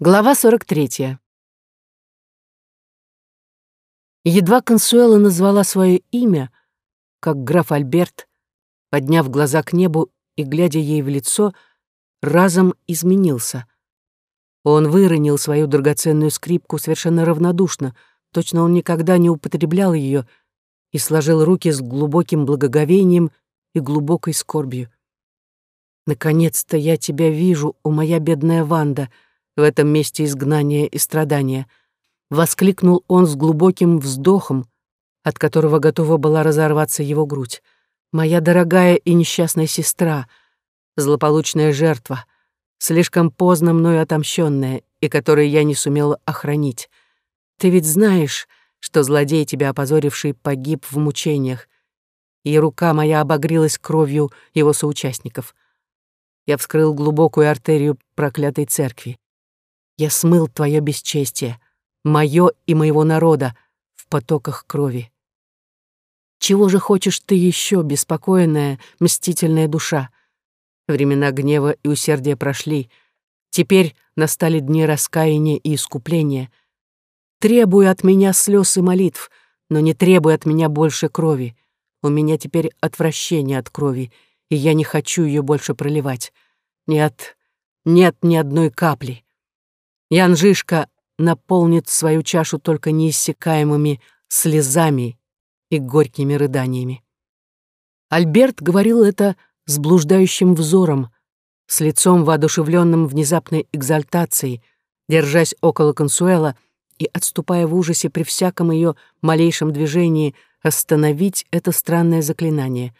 Глава 43. Едва Консуэла назвала свое имя, как граф Альберт, подняв глаза к небу и глядя ей в лицо, разом изменился. Он выронил свою драгоценную скрипку совершенно равнодушно, точно он никогда не употреблял ее, и сложил руки с глубоким благоговением и глубокой скорбью. «Наконец-то я тебя вижу, о моя бедная Ванда!» В этом месте изгнания и страдания, воскликнул он с глубоким вздохом, от которого готова была разорваться его грудь. «Моя дорогая и несчастная сестра, злополучная жертва, слишком поздно мною отомщенная, и которую я не сумела охранить. Ты ведь знаешь, что злодей, тебя опозоривший, погиб в мучениях, и рука моя обогрелась кровью его соучастников. Я вскрыл глубокую артерию проклятой церкви. Я смыл твое бесчестие, мое и моего народа в потоках крови. Чего же хочешь ты еще, беспокойная, мстительная душа? Времена гнева и усердия прошли. Теперь настали дни раскаяния и искупления. Требуй от меня слез и молитв, но не требуй от меня больше крови. У меня теперь отвращение от крови, и я не хочу ее больше проливать. Нет, нет ни одной капли. Ян Жишка наполнит свою чашу только неиссякаемыми слезами и горькими рыданиями. Альберт говорил это с блуждающим взором, с лицом воодушевленным внезапной экзальтацией, держась около Консуэла и отступая в ужасе при всяком ее малейшем движении остановить это странное заклинание.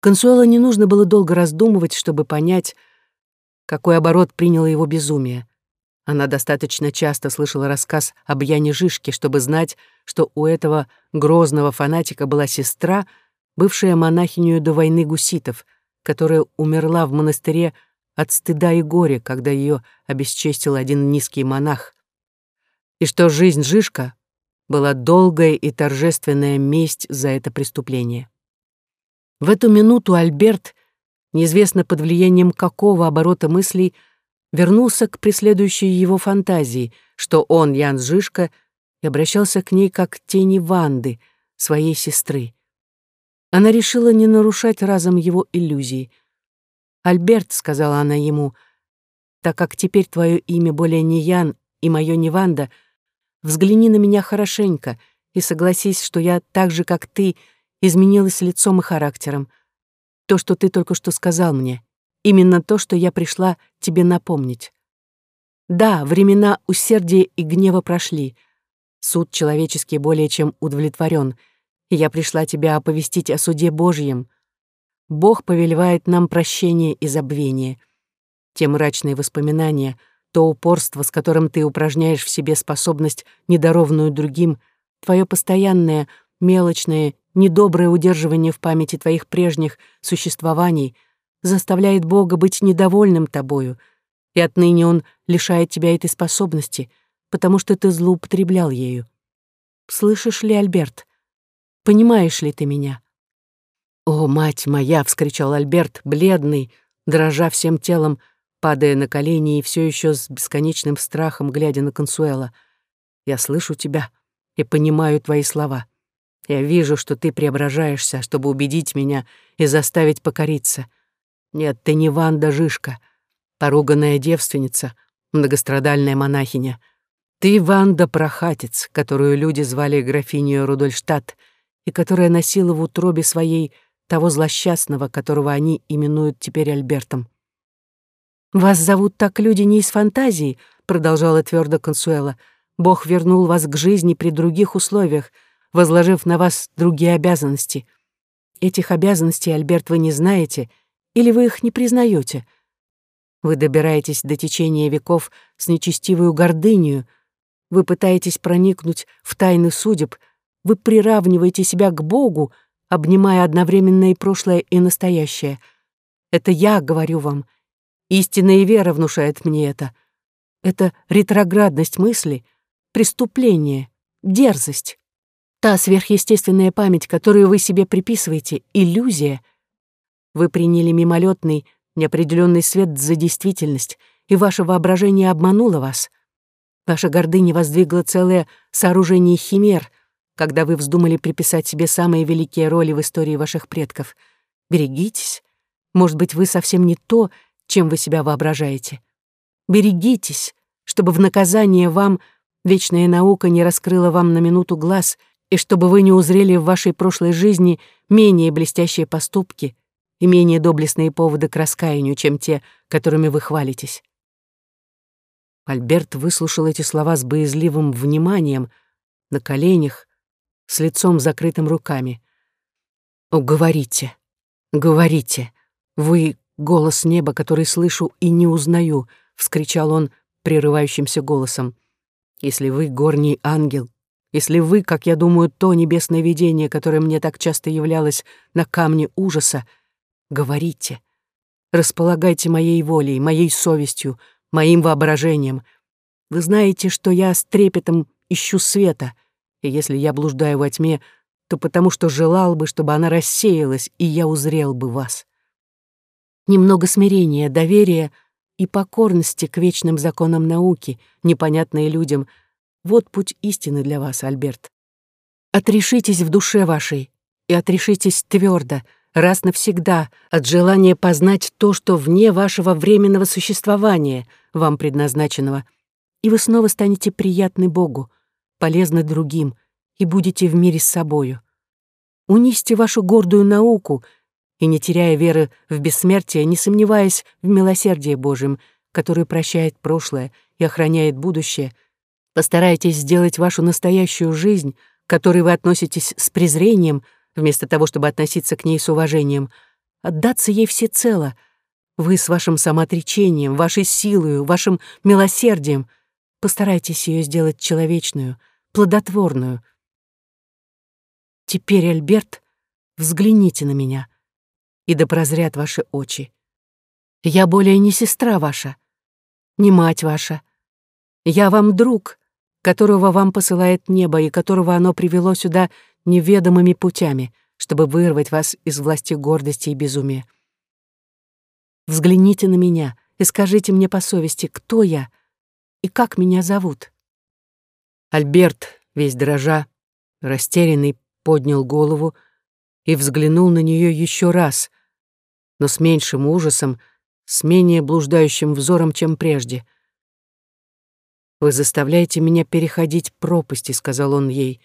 Консуэла не нужно было долго раздумывать, чтобы понять, какой оборот приняло его безумие. Она достаточно часто слышала рассказ об Яне Жишке, чтобы знать, что у этого грозного фанатика была сестра, бывшая монахиню до войны гуситов, которая умерла в монастыре от стыда и горя, когда ее обесчестил один низкий монах, и что жизнь Жишка была долгая и торжественная месть за это преступление. В эту минуту Альберт, неизвестно под влиянием какого оборота мыслей, вернулся к преследующей его фантазии, что он, Ян Жишка, и обращался к ней как к тени Ванды, своей сестры. Она решила не нарушать разом его иллюзий. «Альберт», — сказала она ему, — «так как теперь твое имя более не Ян и мое не Ванда, взгляни на меня хорошенько и согласись, что я так же, как ты, изменилась лицом и характером. То, что ты только что сказал мне, Именно то, что я пришла тебе напомнить. Да, времена усердия и гнева прошли. Суд человеческий более чем удовлетворен, я пришла тебя оповестить о суде Божьем. Бог повелевает нам прощение и забвение. Те мрачные воспоминания, то упорство, с которым ты упражняешь в себе способность, недоровную другим, твое постоянное, мелочное, недоброе удерживание в памяти твоих прежних существований — заставляет Бога быть недовольным тобою, и отныне Он лишает тебя этой способности, потому что ты злоупотреблял ею. Слышишь ли, Альберт? Понимаешь ли ты меня?» «О, мать моя!» — вскричал Альберт, бледный, дрожа всем телом, падая на колени и все еще с бесконечным страхом, глядя на Консуэла. «Я слышу тебя и понимаю твои слова. Я вижу, что ты преображаешься, чтобы убедить меня и заставить покориться. Нет, ты не Ванда Жишка, поруганная девственница, многострадальная монахиня. Ты Ванда Прохатец, которую люди звали графинью Рудольштадт, и которая носила в утробе своей того злосчастного, которого они именуют теперь Альбертом. «Вас зовут так люди не из фантазии», — продолжала твердо Консуэла. «Бог вернул вас к жизни при других условиях, возложив на вас другие обязанности. Этих обязанностей, Альберт, вы не знаете — или вы их не признаете? Вы добираетесь до течения веков с нечестивую гордынью, вы пытаетесь проникнуть в тайны судеб, вы приравниваете себя к Богу, обнимая одновременно и прошлое, и настоящее. Это я говорю вам. Истинная вера внушает мне это. Это ретроградность мысли, преступление, дерзость. Та сверхъестественная память, которую вы себе приписываете, иллюзия — вы приняли мимолетный, неопределенный свет за действительность, и ваше воображение обмануло вас. Ваша гордыня воздвигла целое сооружение химер, когда вы вздумали приписать себе самые великие роли в истории ваших предков. Берегитесь. Может быть, вы совсем не то, чем вы себя воображаете. Берегитесь, чтобы в наказание вам вечная наука не раскрыла вам на минуту глаз и чтобы вы не узрели в вашей прошлой жизни менее блестящие поступки и менее доблестные поводы к раскаянию, чем те, которыми вы хвалитесь. Альберт выслушал эти слова с боязливым вниманием, на коленях, с лицом закрытым руками. «О, говорите, говорите, вы — голос неба, который слышу и не узнаю», — вскричал он прерывающимся голосом. «Если вы — горний ангел, если вы, как я думаю, то небесное видение, которое мне так часто являлось на камне ужаса, говорите, располагайте моей волей, моей совестью, моим воображением. Вы знаете, что я с трепетом ищу света, и если я блуждаю во тьме, то потому что желал бы, чтобы она рассеялась, и я узрел бы вас. Немного смирения, доверия и покорности к вечным законам науки, непонятные людям — вот путь истины для вас, Альберт. Отрешитесь в душе вашей и отрешитесь твердо, раз навсегда, от желания познать то, что вне вашего временного существования, вам предназначенного, и вы снова станете приятны Богу, полезны другим и будете в мире с собою. Унисьте вашу гордую науку и, не теряя веры в бессмертие, не сомневаясь в милосердии Божьем, который прощает прошлое и охраняет будущее, постарайтесь сделать вашу настоящую жизнь, к которой вы относитесь с презрением, вместо того, чтобы относиться к ней с уважением, отдаться ей всецело. Вы с вашим самоотречением, вашей силою, вашим милосердием постарайтесь ее сделать человечную, плодотворную. Теперь, Альберт, взгляните на меня, и да прозрят ваши очи. Я более не сестра ваша, не мать ваша. Я вам друг, которого вам посылает небо и которого оно привело сюда неведомыми путями, чтобы вырвать вас из власти гордости и безумия. Взгляните на меня и скажите мне по совести, кто я и как меня зовут. Альберт, весь дрожа, растерянный, поднял голову и взглянул на нее еще раз, но с меньшим ужасом, с менее блуждающим взором, чем прежде. «Вы заставляете меня переходить пропасти», — сказал он ей.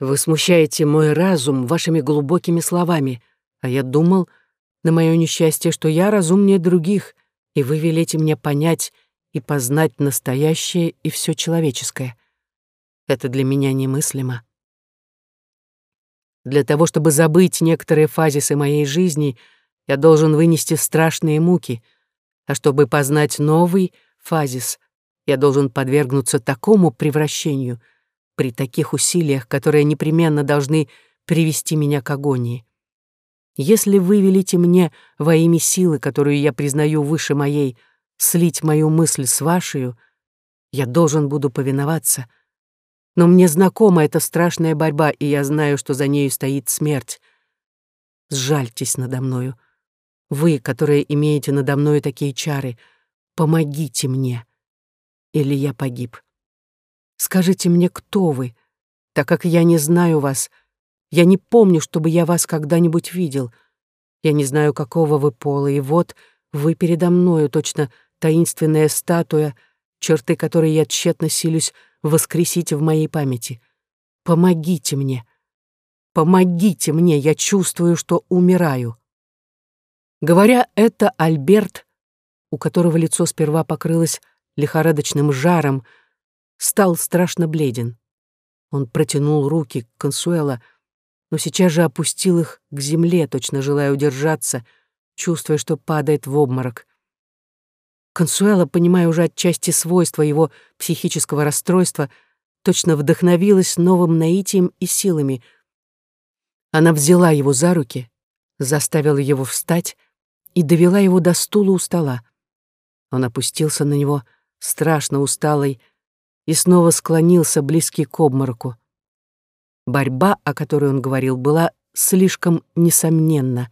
«Вы смущаете мой разум вашими глубокими словами, а я думал, на мое несчастье, что я разумнее других, и вы велите мне понять и познать настоящее и все человеческое. Это для меня немыслимо. Для того, чтобы забыть некоторые фазисы моей жизни, я должен вынести страшные муки, а чтобы познать новый фазис, я должен подвергнуться такому превращению при таких усилиях, которые непременно должны привести меня к агонии. Если вы велите мне во имя силы, которую я признаю выше моей, слить мою мысль с вашей, я должен буду повиноваться. Но мне знакома эта страшная борьба, и я знаю, что за нею стоит смерть. Сжальтесь надо мною. Вы, которые имеете надо мною такие чары, помогите мне или я погиб. Скажите мне, кто вы, так как я не знаю вас. Я не помню, чтобы я вас когда-нибудь видел. Я не знаю, какого вы пола, и вот вы передо мною, точно таинственная статуя, черты которой я тщетно силюсь воскресить в моей памяти. Помогите мне. Помогите мне, я чувствую, что умираю. Говоря это, Альберт, у которого лицо сперва покрылось лихорадочным жаром, стал страшно бледен. Он протянул руки к Консуэла, но сейчас же опустил их к земле, точно желая удержаться, чувствуя, что падает в обморок. Консуэла, понимая уже отчасти свойства его психического расстройства, точно вдохновилась новым наитием и силами. Она взяла его за руки, заставила его встать и довела его до стула у стола. Он опустился на него — страшно усталый, и снова склонился близкий к обмороку. Борьба, о которой он говорил, была слишком несомненна.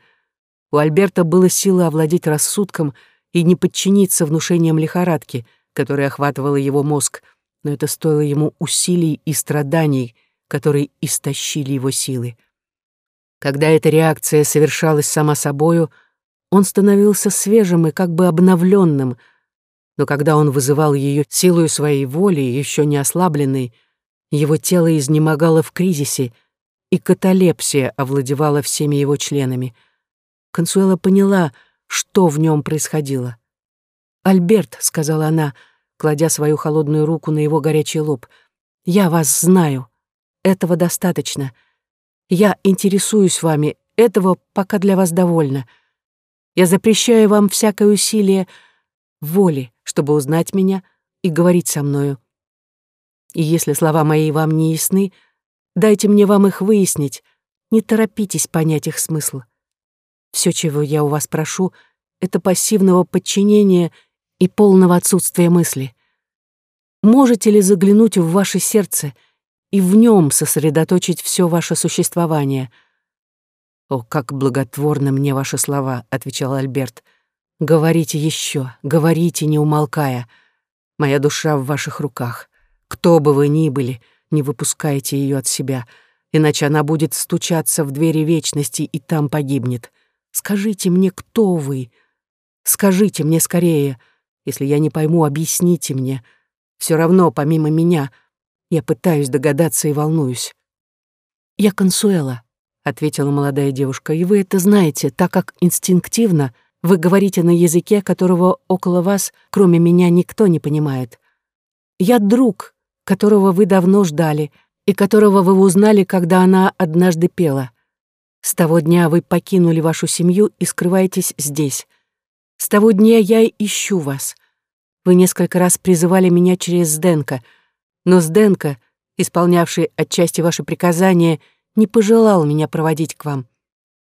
У Альберта было силы овладеть рассудком и не подчиниться внушениям лихорадки, которая охватывала его мозг, но это стоило ему усилий и страданий, которые истощили его силы. Когда эта реакция совершалась сама собою, он становился свежим и как бы обновленным, но когда он вызывал ее силою своей воли, еще не ослабленной, его тело изнемогало в кризисе, и каталепсия овладевала всеми его членами. Консуэла поняла, что в нем происходило. «Альберт», — сказала она, кладя свою холодную руку на его горячий лоб, — «я вас знаю. Этого достаточно. Я интересуюсь вами, этого пока для вас довольно. Я запрещаю вам всякое усилие воли, чтобы узнать меня и говорить со мною. И если слова мои вам не ясны, дайте мне вам их выяснить, не торопитесь понять их смысл. Все, чего я у вас прошу, это пассивного подчинения и полного отсутствия мысли. Можете ли заглянуть в ваше сердце и в нем сосредоточить все ваше существование? «О, как благотворны мне ваши слова», — отвечал Альберт. «Говорите еще, говорите, не умолкая. Моя душа в ваших руках. Кто бы вы ни были, не выпускайте ее от себя, иначе она будет стучаться в двери вечности и там погибнет. Скажите мне, кто вы? Скажите мне скорее. Если я не пойму, объясните мне. Все равно, помимо меня, я пытаюсь догадаться и волнуюсь. «Я Консуэла», — ответила молодая девушка, «и вы это знаете, так как инстинктивно вы говорите на языке, которого около вас, кроме меня, никто не понимает. Я друг, которого вы давно ждали и которого вы узнали, когда она однажды пела. С того дня вы покинули вашу семью и скрываетесь здесь. С того дня я ищу вас. Вы несколько раз призывали меня через Сденка, но Сденка, исполнявший отчасти ваши приказания, не пожелал меня проводить к вам.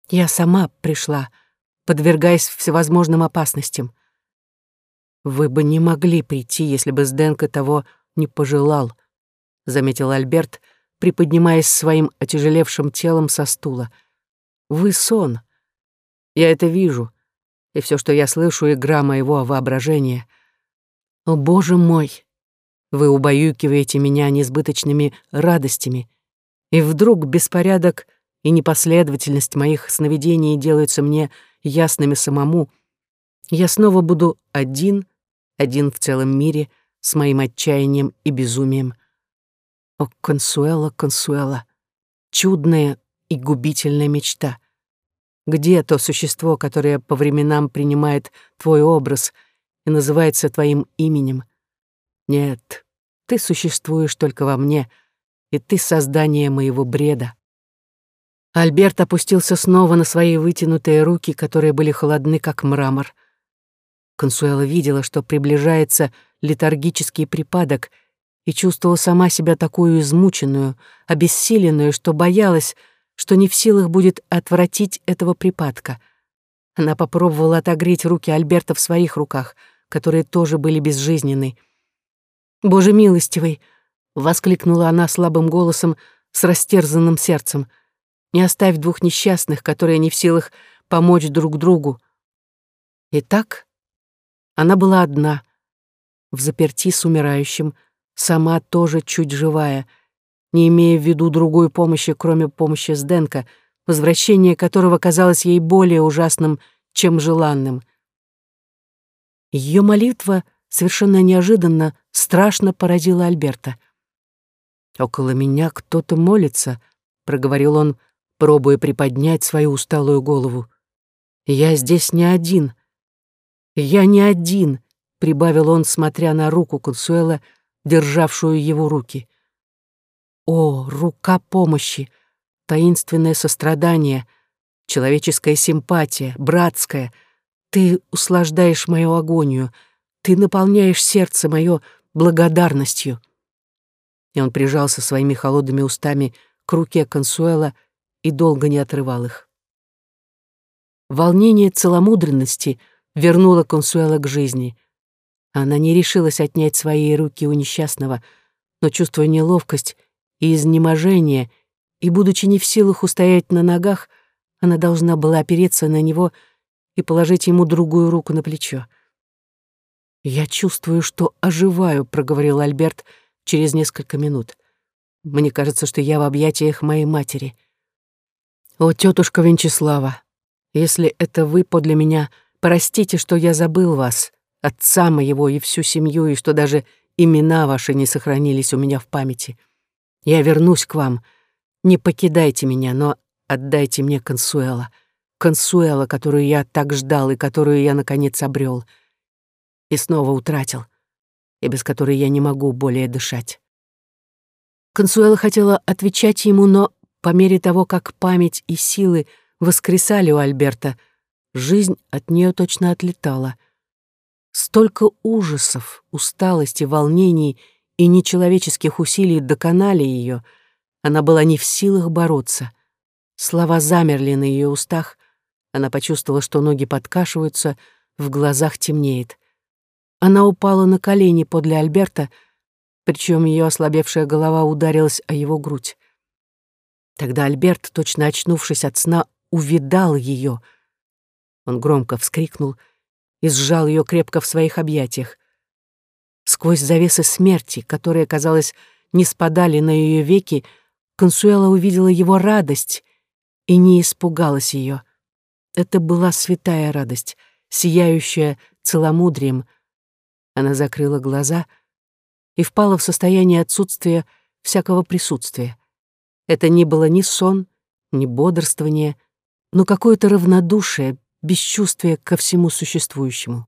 Я сама пришла, подвергаясь всевозможным опасностям. Вы бы не могли прийти, если бы Сденка того не пожелал», — заметил Альберт, приподнимаясь своим отяжелевшим телом со стула. «Вы сон. Я это вижу, и все, что я слышу, — игра моего воображения. О, Боже мой! Вы убаюкиваете меня несбыточными радостями, и вдруг беспорядок и непоследовательность моих сновидений делаются мне ясными самому. Я снова буду один, один в целом мире — с моим отчаянием и безумием. О, Консуэла, Консуэла, чудная и губительная мечта. Где то существо, которое по временам принимает твой образ и называется твоим именем? Нет, ты существуешь только во мне, и ты создание моего бреда. Альберт опустился снова на свои вытянутые руки, которые были холодны, как мрамор. Консуэла видела, что приближается летаргический припадок и чувствовала сама себя такую измученную, обессиленную, что боялась, что не в силах будет отвратить этого припадка. Она попробовала отогреть руки Альберта в своих руках, которые тоже были безжизненны. «Боже милостивый!» — воскликнула она слабым голосом с растерзанным сердцем. «Не оставь двух несчастных, которые не в силах помочь друг другу». Итак, она была одна, в заперти с умирающим, сама тоже чуть живая, не имея в виду другой помощи, кроме помощи Сденка, возвращение которого казалось ей более ужасным, чем желанным. Ее молитва совершенно неожиданно, страшно поразила Альберта. «Около меня кто-то молится», — проговорил он, пробуя приподнять свою усталую голову. «Я здесь не один. Я не один», — прибавил он, смотря на руку Консуэла, державшую его руки. «О, рука помощи, таинственное сострадание, человеческая симпатия, братская, ты услаждаешь мою агонию, ты наполняешь сердце мое благодарностью». И он прижался своими холодными устами к руке Консуэла и долго не отрывал их. Волнение целомудренности вернуло Консуэла к жизни — она не решилась отнять свои руки у несчастного, но, чувствуя неловкость и изнеможение, и, будучи не в силах устоять на ногах, она должна была опереться на него и положить ему другую руку на плечо. «Я чувствую, что оживаю», — проговорил Альберт через несколько минут. «Мне кажется, что я в объятиях моей матери». «О, тетушка Венчеслава, если это вы подле меня, простите, что я забыл вас, отца моего и всю семью, и что даже имена ваши не сохранились у меня в памяти. Я вернусь к вам. Не покидайте меня, но отдайте мне Консуэла. Консуэла, которую я так ждал и которую я, наконец, обрел и снова утратил, и без которой я не могу более дышать. Консуэла хотела отвечать ему, но по мере того, как память и силы воскресали у Альберта, жизнь от нее точно отлетала. Столько ужасов, усталости, волнений и нечеловеческих усилий доконали ее, она была не в силах бороться. Слова замерли на ее устах, она почувствовала, что ноги подкашиваются, в глазах темнеет. Она упала на колени подле Альберта, причем ее ослабевшая голова ударилась о его грудь. Тогда Альберт, точно очнувшись от сна, увидал ее. Он громко вскрикнул и сжал ее крепко в своих объятиях. Сквозь завесы смерти, которые, казалось, не спадали на ее веки, Консуэла увидела его радость и не испугалась ее. Это была святая радость, сияющая целомудрием, она закрыла глаза и впала в состояние отсутствия всякого присутствия. Это не было ни сон, ни бодрствование, но какое-то равнодушие, бесчувствие ко всему существующему.